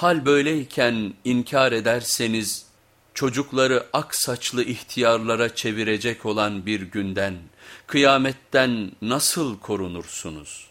Hal böyleyken inkar ederseniz çocukları ak saçlı ihtiyarlara çevirecek olan bir günden, kıyametten nasıl korunursunuz?''